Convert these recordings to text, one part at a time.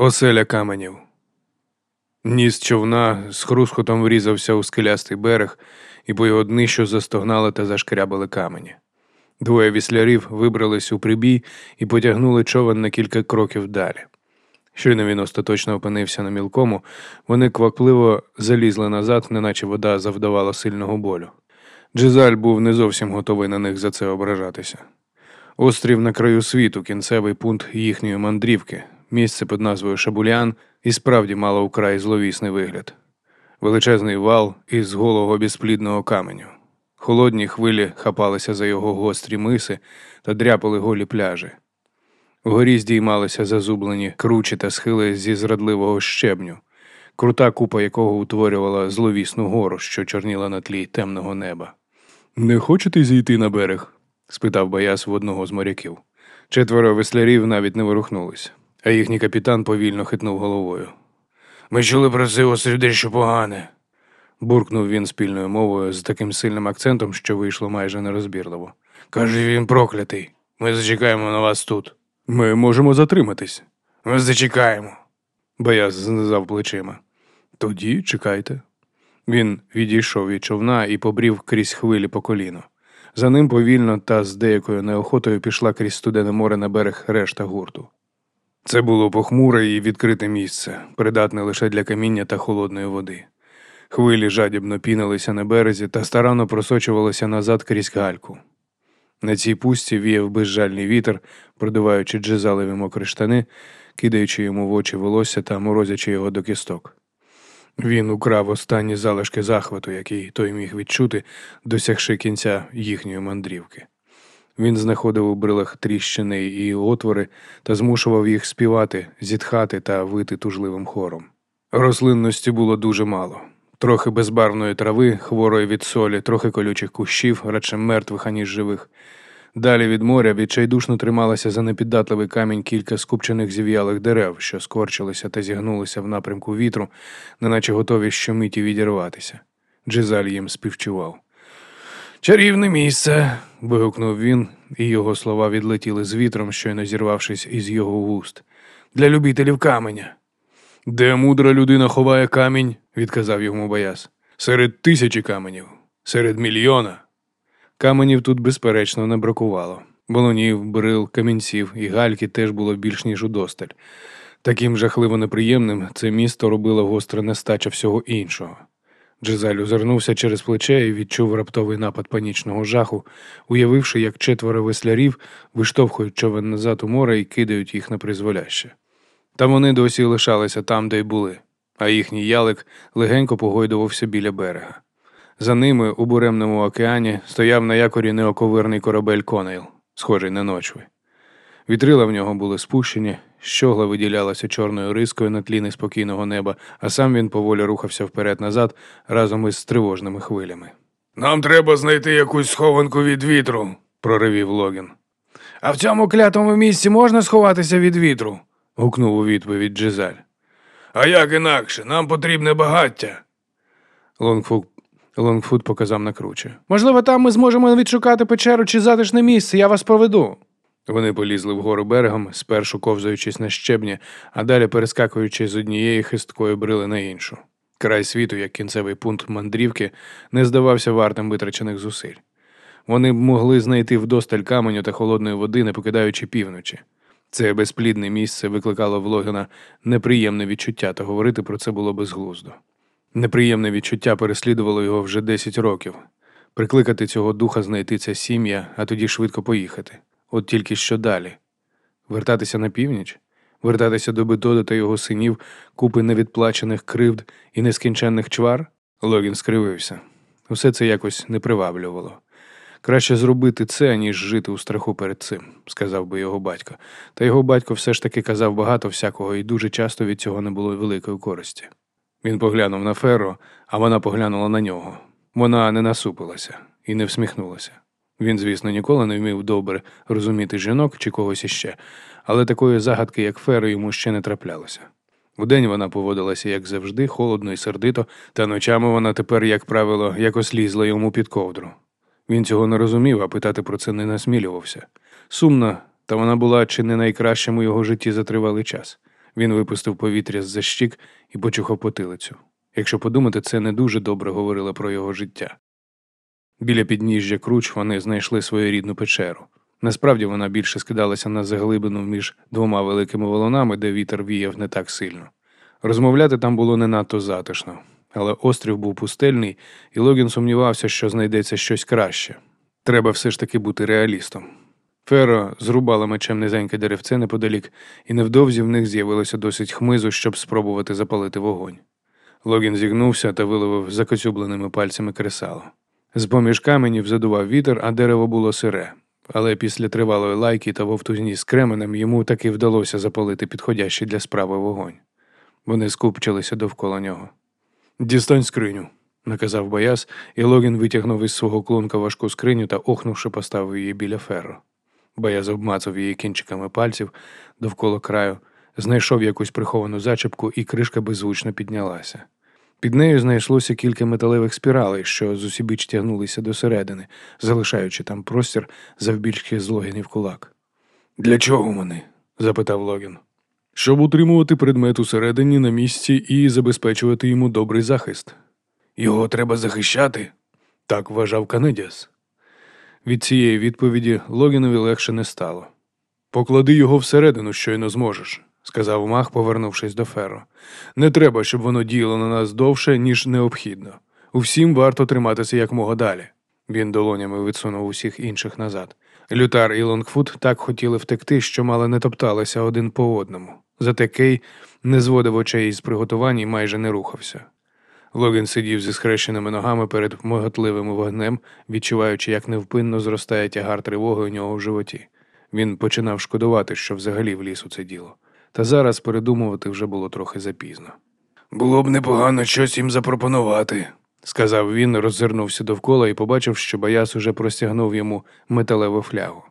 Оселя каменів. Ніс човна з хрускотом врізався у скелястий берег, і по його днищу застогнали та зашкрябали камені. Двоє віслярів вибрались у прибій і потягнули човен на кілька кроків далі. Щойно він остаточно опинився на мілкому, вони квапливо залізли назад, неначе вода завдавала сильного болю. Джизаль був не зовсім готовий на них за це ображатися. Острів на краю світу, кінцевий пункт їхньої мандрівки, місце під назвою Шабулян і справді мало вкрай зловісний вигляд. Величезний вал із голого безплідного каменю. Холодні хвилі хапалися за його гострі миси та дряпали голі пляжі. Вгорі здіймалися зазублені кручі та схили зі зрадливого щебню, крута купа якого утворювала зловісну гору, що чорніла на тлі темного неба. Не хочете зійти на берег? спитав Баяс в одного з моряків. Четверо веслярів навіть не ворухнулись, а їхній капітан повільно хитнув головою. Ми чули про це острів дещо погане. буркнув він спільною мовою з таким сильним акцентом, що вийшло майже нерозбірливо. Каже, він проклятий. Ми зачекаємо на вас тут. Ми можемо затриматись. Ми зачекаємо. Баяс знизав плечима. Тоді чекайте. Він відійшов від човна і побрів крізь хвилі по коліно. За ним повільно та з деякою неохотою пішла крізь студене море на берег решта гурту. Це було похмуре і відкрите місце, придатне лише для каміння та холодної води. Хвилі жадібно пінилися на березі та старанно просочувалися назад крізь гальку. На цій пустці віяв безжальний вітер, продуваючи джезалеві мокрі штани, кидаючи йому в очі волосся та морозячи його до кісток. Він украв останні залишки захвату, який той міг відчути, досягши кінця їхньої мандрівки. Він знаходив у брилах тріщини і отвори та змушував їх співати, зітхати та вити тужливим хором. Рослинності було дуже мало. Трохи безбарвної трави, хворої від солі, трохи колючих кущів, радше мертвих, аніж живих. Далі від моря відчайдушно трималася за непіддатливий камінь кілька скупчених зів'ялих дерев, що скорчилися та зігнулися в напрямку вітру, неначе готові щомиті відірватися. Джизаль їм співчував. Чарівне місце. вигукнув він, і його слова відлетіли з вітром, щойно зірвавшись із його вуст. Для любителів каменя. Де мудра людина ховає камінь, відказав йому Баяс. Серед тисячі каменів, серед мільйона. Каменів тут, безперечно, не бракувало. Болонів, брил, камінців і гальки теж було більш ніж удосталь. Таким жахливо неприємним це місто робила гостра нестача всього іншого. Джезаль озирнувся через плече і відчув раптовий напад панічного жаху, уявивши, як четверо веслярів виштовхують човен назад у море і кидають їх на призволяще. Та вони досі лишалися там, де й були, а їхній ялик легенько погойдувався біля берега. За ними у буремному океані стояв на якорі неоковирний корабель Конейл, схожий на ночви. Вітрила в нього були спущені, щогла виділялася чорною рискою на тлі неспокійного неба, а сам він поволі рухався вперед-назад разом із тривожними хвилями. Нам треба знайти якусь схованку від вітру, проривів Логін. А в цьому клятому місці можна сховатися від вітру? гукнув у відповідь Джизаль. А як інакше? Нам потрібне багаття. Лонгфук Лонгфуд показав на круче. Можливо, там ми зможемо відшукати печеру чи затишне місце, я вас проведу. Вони полізли вгору берегом, спершу ковзаючись на щебні, а далі перескакуючи з однієї хисткої брили на іншу. Край світу, як кінцевий пункт мандрівки, не здавався вартим витрачених зусиль. Вони б могли знайти вдосталь каменю та холодної води, не покидаючи півночі. Це безплідне місце викликало в Логіна неприємне відчуття, та говорити про це було безглуздо. Неприємне відчуття переслідувало його вже 10 років. Прикликати цього духа знайти ця сім'я, а тоді швидко поїхати. От тільки що далі. Вертатися на північ, вертатися до Бетода та його синів, купи невідплачених кривд і нескінченних чвар? Логін скривився. Усе це якось не приваблювало. Краще зробити це, ніж жити у страху перед цим, сказав би його батько. Та його батько все ж таки казав багато всякого, і дуже часто від цього не було великої користі. Він поглянув на Ферро, а вона поглянула на нього. Вона не насупилася і не всміхнулася. Він, звісно, ніколи не вмів добре розуміти жінок чи когось іще, але такої загадки, як Феро, йому ще не траплялося. Вдень вона поводилася, як завжди, холодно і сердито, та ночами вона тепер, як правило, якось лізла йому під ковдру. Він цього не розумів, а питати про це не насмілювався. Сумна, та вона була чи не найкращим у його житті за тривалий час. Він випустив повітря з-за щік і почухав потилицю. Якщо подумати, це не дуже добре говорило про його життя. Біля підніжжя круч вони знайшли свою рідну печеру. Насправді вона більше скидалася на заглибину між двома великими волонами, де вітер віяв не так сильно. Розмовляти там було не надто затишно, але острів був пустельний, і Логін сумнівався, що знайдеться щось краще. Треба все ж таки бути реалістом. Феро зрубала мечем низеньке деревце неподалік, і невдовзі в них з'явилося досить хмизу, щоб спробувати запалити вогонь. Логін зігнувся та виловив закоцюбленими пальцями кресало. З поміж каменів задував вітер, а дерево було сире. Але після тривалої лайки та вовтузні з кременем йому таки вдалося запалити підходящий для справи вогонь. Вони скупчилися довкола нього. Дістань скриню, наказав Бояс, і Логін витягнув із свого клунка важку скриню та, охнувши, поставив її біля ферро. Бояз обмацав її кінчиками пальців довкола краю, знайшов якусь приховану зачепку, і кришка беззвучно піднялася. Під нею знайшлося кілька металевих спіралей, що зусібіч тягнулися досередини, залишаючи там простір завбільшки з Логінів кулак. Для чого вони? запитав Логін. Щоб утримувати предмет усередині на місці і забезпечувати йому добрий захист. Його треба захищати? Так вважав Канедіас. Від цієї відповіді Логінові легше не стало. Поклади його всередину, щойно зможеш, сказав мах, повернувшись до Ферро. Не треба, щоб воно діяло на нас довше, ніж необхідно. Усім варто триматися якмога далі. Він долонями відсунув усіх інших назад. Лютар і Лонгфут так хотіли втекти, що мало не топталися один по одному. Зате Кей не зводив очей із приготувань і майже не рухався. Логін сидів зі схрещеними ногами перед моготливим вогнем, відчуваючи, як невпинно зростає тягар тривоги у нього в животі. Він починав шкодувати, що взагалі вліз у це діло. Та зараз передумувати вже було трохи запізно. Було б непогано щось їм запропонувати, сказав він, роззирнувся довкола і побачив, що Баяс уже простягнув йому металеву флягу.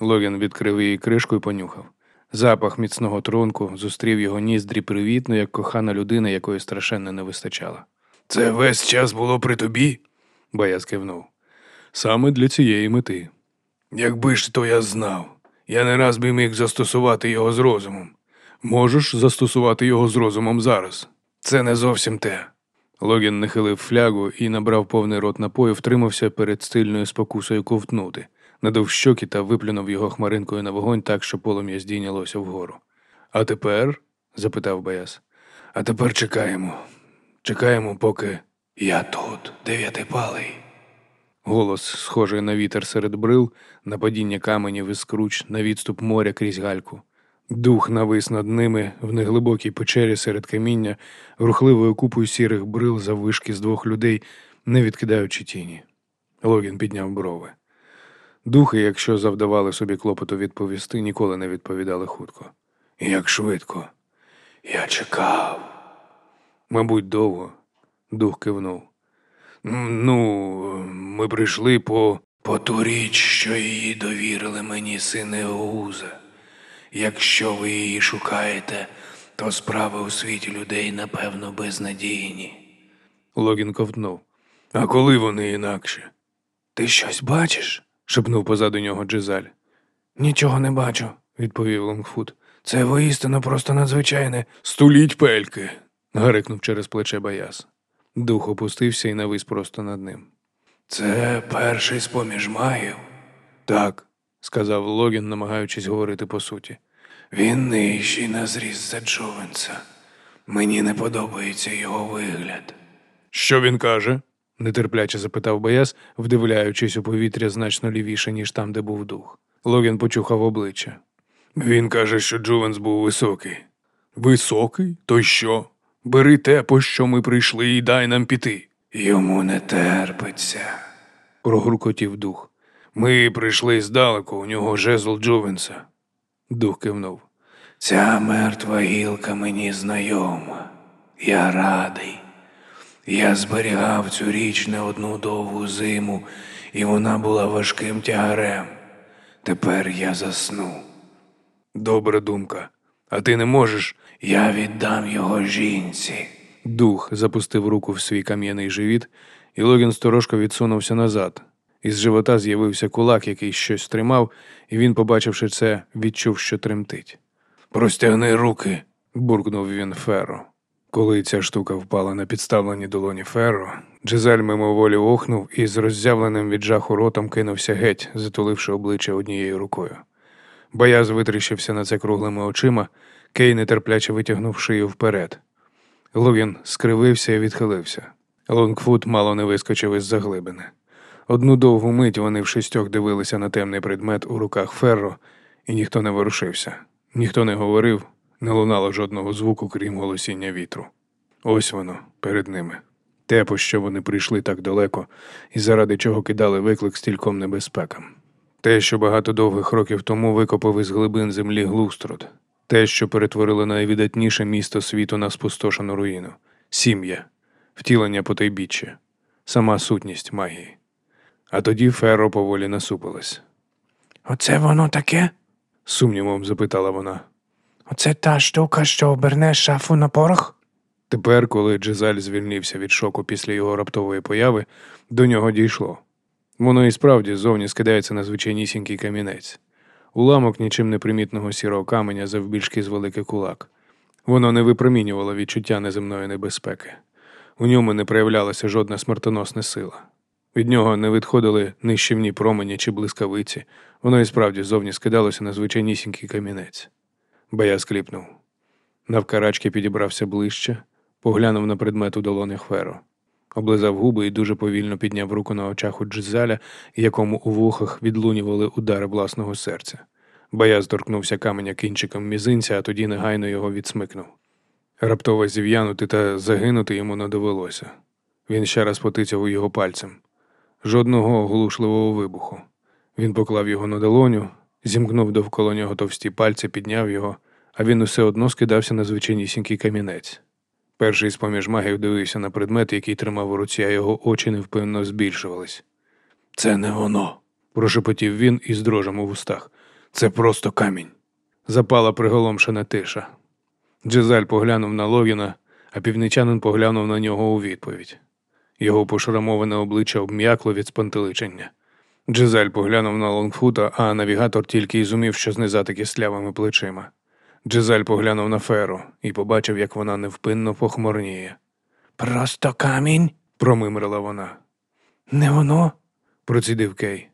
Логін відкрив її кришку і понюхав. Запах міцного трунку зустрів його ніздрі привітно, як кохана людина, якої страшенно не вистачало. Це весь час було при тобі? Баяс кивнув. Саме для цієї мети. Якби ж то я знав, я не раз би міг застосувати його з розумом. Можеш застосувати його з розумом зараз. Це не зовсім те. Логін нахилив флягу і набрав повний рот напою, втримався перед стильною спокусою ковтнути, надав щоки та виплюнув його хмаринкою на вогонь так, що полум'я здійнялося вгору. А тепер? запитав Баяс. А тепер чекаємо. Чекаємо, поки я тут, дев'ятипалий. Голос, схожий на вітер серед брил, на падіння каменів із круч, на відступ моря крізь гальку. Дух навис над ними в неглибокій печері серед каміння, рухливою купою сірих брил заввишки з двох людей, не відкидаючи тіні. Логін підняв брови. Духи, якщо завдавали собі клопоту відповісти, ніколи не відповідали хутко. Як швидко. Я чекав. Мабуть, довго. Дух кивнув. Ну, ми прийшли по по ту річ, що її довірили мені сини Оуза. Якщо ви її шукаєте, то справи у світі людей, напевно, безнадійні. Логін ковтнув. А коли вони інакше? Ти щось бачиш? шепнув позаду нього Джизаль. Нічого не бачу, відповів Лонгфут. Це воістину просто надзвичайне. Стуліть пельки. гарикнув через плече Баяс. Дух опустився і навис просто над ним. Це перший з поміж магів? Так, сказав Логін, намагаючись говорити по суті. Він нижчий на зріз за Джовенса. Мені не подобається його вигляд. Що він каже? нетерпляче запитав Бояс, вдивляючись у повітря значно лівіше, ніж там, де був дух. Логін почухав обличчя. Він каже, що Джувенс був високий. Високий? То що? Бери те, по що ми прийшли, і дай нам піти. Йому не терпиться, прогуркотів дух. Ми прийшли здалеку, у нього жезл Джувенса. Дух кивнув. Ця мертва гілка мені знайома. Я радий. Я зберігав цю річ не одну довгу зиму, і вона була важким тягарем. Тепер я засну. Добра думка. А ти не можеш. Я віддам його жінці. Дух запустив руку в свій кам'яний живіт, і Логін сторожко відсунувся назад. Із живота з'явився кулак, який щось тримав, і він, побачивши це, відчув, що тремтить. Простягни руки, буркнув він Ферро. Коли ця штука впала на підставлені долоні Ферро, Джезаль мимоволі охнув і з роззявленим від жаху ротом кинувся геть, затуливши обличчя однією рукою. Бояз витріщився на це круглими очима, Кей нетерпляче витягнув шию вперед. Логін скривився і відхилився. Лонгфут мало не вискочив із заглибини. Одну довгу мить вони в шістьох дивилися на темний предмет у руках Ферро, і ніхто не ворушився, ніхто не говорив, не лунало жодного звуку, крім голосіння вітру. Ось воно перед ними. Те, по що вони прийшли так далеко, і заради чого кидали виклик стільком небезпекам. Те, що багато довгих років тому викопав із глибин землі Глустрод, те, що перетворило найвідатніше місто світу на спустошену руїну, сім'я, втілення потайбіччя, сама сутність магії. А тоді Ферро поволі насупилась. Оце воно таке? сумнівом запитала вона. Оце та штука, що оберне шафу на порох? Тепер, коли Джезаль звільнився від шоку після його раптової появи, до нього дійшло. Воно і справді зовні скидається на звичайнісінький камінець, уламок нічим не примітного сірого каменя завбільшки з великий кулак. Воно не випромінювало відчуття неземної небезпеки. У ньому не проявлялася жодна смертоносна сила. Від нього не відходили нищівні промені чи блискавиці, воно і справді зовні скидалося на звичайнісінький камінець. Бая скліпнув. Навкарачки підібрався ближче, поглянув на предмет у долонях Феро, облизав губи і дуже повільно підняв руку на очах у Джизаля, якому у вухах відлунювали удари власного серця. Баяз торкнувся каменя кінчиком мізинця, а тоді негайно його відсмикнув. Раптово зів'янути та загинути йому не довелося. Він ще раз потицяв його пальцем. Жодного оглушливого вибуху. Він поклав його на долоню, зімкнув довкола нього товсті пальці, підняв його, а він усе одно скидався на звичайнісінький камінець. Перший з поміж магів дивився на предмет, який тримав у руці, а його очі невпинно збільшувались. Це не воно, прошепотів він із дрожем у вустах. Це просто камінь. Запала приголомшена тиша. Джезаль поглянув на Логіна, а півничанин поглянув на нього у відповідь. Його пошрамоване обличчя обм'якло від спантеличення. Джезаль поглянув на Лонгфута, а навігатор тільки й зумів, що знизати кислявими плечима. Джезаль поглянув на Феру і побачив, як вона невпинно похмурніє. Просто камінь? Промимрила вона. Не воно? Процідив Кей.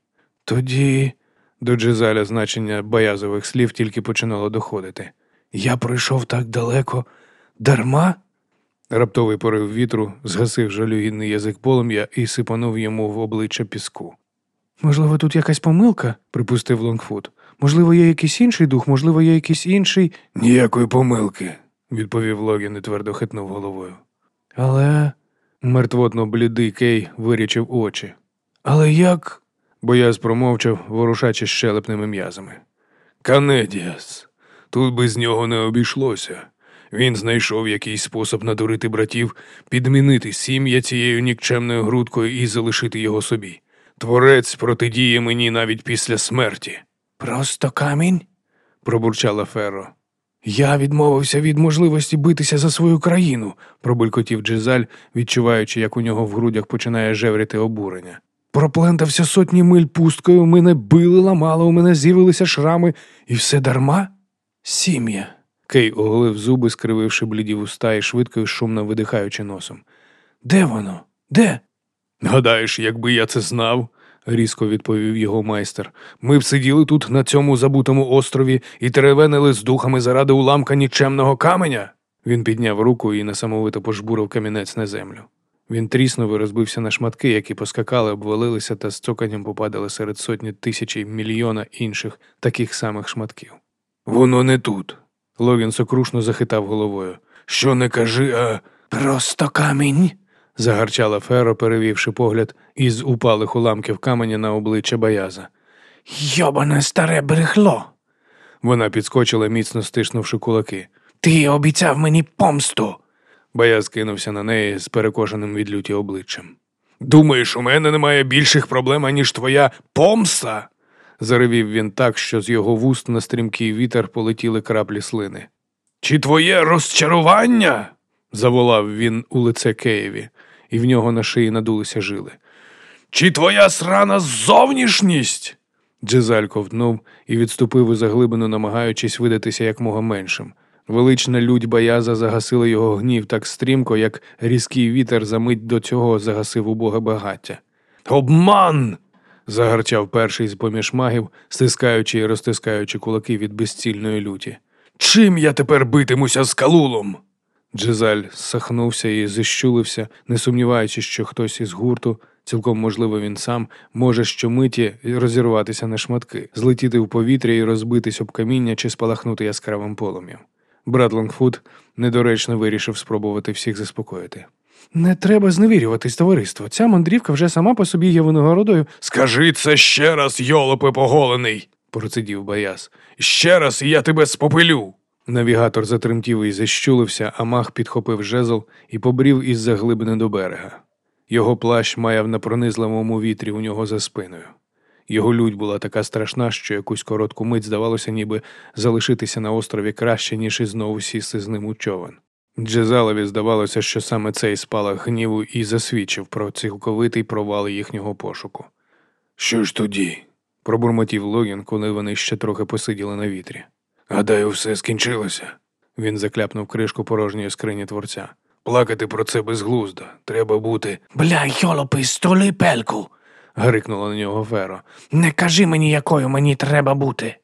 Тоді до Джезаля значення боязових слів тільки починало доходити. Я пройшов так далеко. Дарма? Раптовий порив вітру згасив жалюгідний язик полум'я і сипанув йому в обличчя піску. Можливо, тут якась помилка, припустив Лонгфут. Можливо, є якийсь інший дух, можливо, є якийсь інший. Ніякої помилки, відповів Логін і твердо хитнув головою. Але. Мертвотно блідий Кей вирічив очі. Але як. Бояз промовчав, ворушачи щелепними м'язами. Канедіас, тут без нього не обійшлося. Він знайшов якийсь спосіб надурити братів, підмінити сім'я цією нікчемною грудкою і залишити його собі. Творець протидіє мені навіть після смерті. Просто камінь? пробурчала Ферро. Я відмовився від можливості битися за свою країну, пробулькотів Джизаль, відчуваючи, як у нього в грудях починає жевріти обурення. Проплентався сотні миль пусткою, мене били, ламали, у мене з'явилися шрами, і все дарма? Сім'я. Кей оголив зуби, скрививши бліді вуста і швидко і шумно видихаючи носом. Де воно? Де? Гадаєш, якби я це знав, різко відповів його майстер. Ми б сиділи тут, на цьому забутому острові, і теревенили з духами заради уламка нічемного каменя. Він підняв руку і несамовито пожбурив камінець на землю. Він тріснув і розбився на шматки, які поскакали, обвалилися та з цоканням попадали серед сотні тисячі мільйона інших таких самих шматків. Воно не тут. Логін сокрушно захитав головою. Що не кажи, а просто камінь. загарчала Феро, перевівши погляд із упалих уламків каменя на обличчя Баяза. Йобане старе брехло. Вона підскочила, міцно стиснувши кулаки. Ти обіцяв мені помсту. Баяз кинувся на неї з перекошеним від люті обличчям. Думаєш, у мене немає більших проблем, ніж твоя помста? Заревів він так, що з його вуст на стрімкий вітер полетіли краплі слини. Чи твоє розчарування? заволав він у лице Києві, і в нього на шиї надулися жили. Чи твоя срана зовнішність? Джезаль ковтнув і відступив у заглибину, намагаючись видатися якмога меншим. Велична лють Баяза загасила його гнів так стрімко, як різкий вітер за мить до цього загасив убоге багаття. Обман. Загарчав перший з поміж магів, стискаючи і розтискаючи кулаки від безцільної люті. Чим я тепер битимуся з калулом? Джезаль сахнувся і зіщулився, не сумніваючись, що хтось із гурту, цілком можливо він сам, може щомиті розірватися на шматки, злетіти в повітря і розбитись об каміння чи спалахнути яскравим полум'ям. Брат Лонгфуд недоречно вирішив спробувати всіх заспокоїти. Не треба зневірюватись, товариство. Ця мандрівка вже сама по собі є винагородою. Скажи це ще раз, йолопи поголений, процидів Баяс. Ще раз і я тебе спопилю. Навігатор затремтів і зіщулився, а мах підхопив жезл і побрів із заглибини до берега. Його плащ маяв на пронизливому вітрі у нього за спиною. Його лють була така страшна, що якусь коротку мить здавалося, ніби залишитися на острові краще, ніж і знову сісти з ним у човен. Джезалові здавалося, що саме цей спалах гніву і засвідчив про цілковитий провал їхнього пошуку. Що ж тоді? пробурмотів Логін, коли вони ще трохи посиділи на вітрі. Гадаю, все скінчилося. Він закляпнув кришку порожньої скрині творця. Плакати про це безглуздо. Треба бути. Бля, йолопи, столи пельку. гарикнула на нього Феро. Не кажи мені, якою мені треба бути.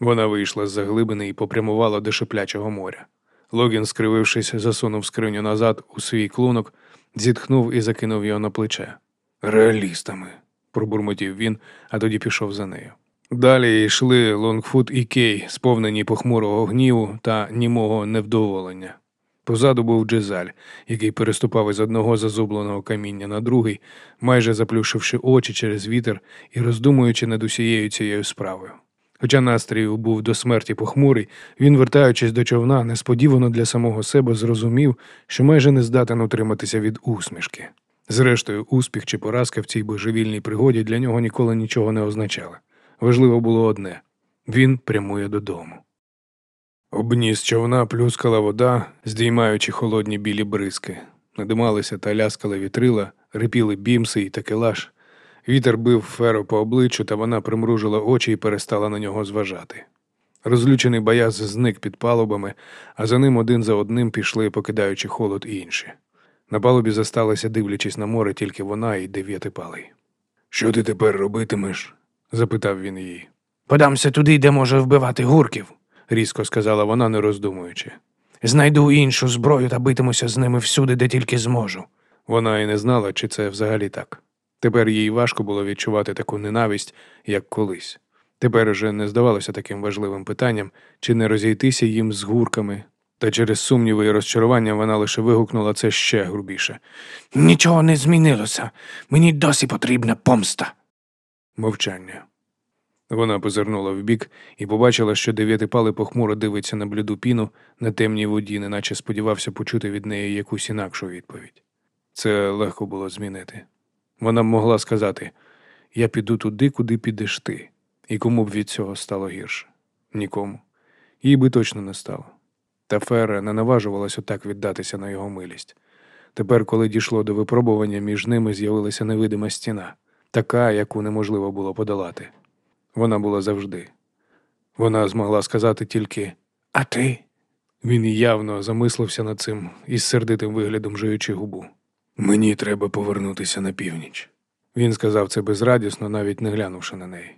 Вона вийшла з заглибини і попрямувала до шиплячого моря. Логін, скривившись, засунув скриню назад у свій клунок, зітхнув і закинув його на плече. Реалістами, пробурмотів він, а тоді пішов за нею. Далі йшли Лонгфут і Кей, сповнені похмурого гніву та німого невдоволення. Позаду був Джезаль, який переступав із одного зазубленого каміння на другий, майже заплющивши очі через вітер і роздумуючи над усією цією справою. Хоча настрій був до смерті похмурий, він, вертаючись до човна, несподівано для самого себе зрозумів, що майже не здатен утриматися від усмішки. Зрештою, успіх чи поразка в цій божевільній пригоді для нього ніколи нічого не означали. Важливо було одне він прямує додому. Обніс човна плюскала вода, здіймаючи холодні білі бризки. Надималися та ляскали вітрила, рипіли бімси і такелаж. Вітер бив феро по обличчю, та вона примружила очі і перестала на нього зважати. Розлючений бояз зник під палубами, а за ним один за одним пішли, покидаючи холод і інші. На палубі засталася, дивлячись на море, тільки вона і дев'ятипалий. Що ти тепер робитимеш? запитав він її. Подамся туди, де може вбивати гурків. різко сказала вона, не роздумуючи. Знайду іншу зброю та битимуся з ними всюди, де тільки зможу. Вона і не знала, чи це взагалі так. Тепер їй важко було відчувати таку ненависть, як колись. Тепер уже не здавалося таким важливим питанням, чи не розійтися їм з гурками, та через сумніви і розчарування вона лише вигукнула це ще грубіше. Нічого не змінилося. Мені досі потрібна помста. Мовчання. Вона позирнула вбік і побачила, що дев'ятипали похмуро дивиться на бліду піну на темній воді, неначе сподівався почути від неї якусь інакшу відповідь. Це легко було змінити. Вона б могла сказати Я піду туди, куди підеш ти, і кому б від цього стало гірше? Нікому. Їй би точно не стало. Та Фера не наважувалась отак віддатися на його милість. Тепер, коли дійшло до випробування, між ними з'явилася невидима стіна, така, яку неможливо було подолати. Вона була завжди. Вона змогла сказати тільки А ти? він явно замислився над цим із сердитим виглядом жуючи губу. Мені треба повернутися на північ. Він сказав це безрадісно, навіть не глянувши на неї.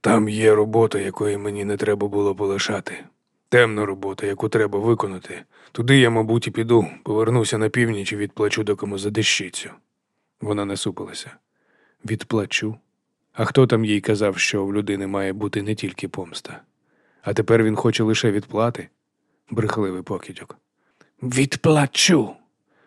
Там є робота, якої мені не треба було полишати. Темна робота, яку треба виконати. Туди я, мабуть, і піду, повернуся на північ і відплачу докому за дещицю. Вона насупилася. Відплачу. А хто там їй казав, що в людини має бути не тільки помста? А тепер він хоче лише відплати? Брехливий покидьок. Відплачу.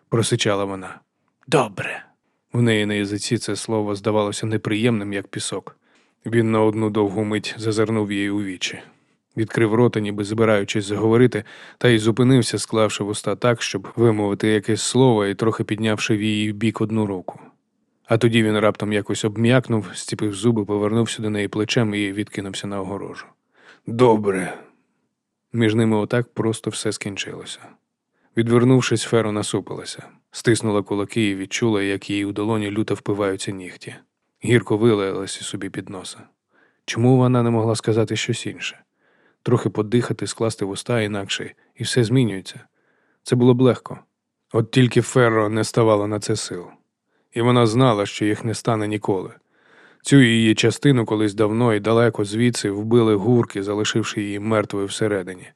Просичала вона. Добре. У неї на язиці це слово здавалося неприємним, як пісок. Він на одну довгу мить зазирнув їй у вічі, відкрив рота, ніби збираючись заговорити, та й зупинився, склавши вуста так, щоб вимовити якесь слово і трохи піднявши в її бік одну руку. А тоді він раптом якось обм'якнув, стіпив зуби, повернувся до неї плечем і відкинувся на огорожу. Добре. Між ними отак просто все скінчилося. Відвернувшись, Феро насупилася, стиснула кулаки і відчула, як їй у долоні люто впиваються нігті. Гірко вилаялася собі під носа. Чому вона не могла сказати щось інше? трохи подихати, скласти вуста інакше, і все змінюється. Це було б легко. От тільки Ферро не ставало на це сил. І вона знала, що їх не стане ніколи. Цю її частину колись давно і далеко звідси вбили гурки, залишивши її мертвою всередині.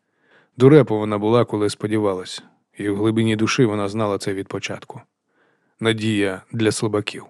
Дурепо вона була, коли сподівалась, і в глибині душі вона знала це від початку. Надія для слабаків.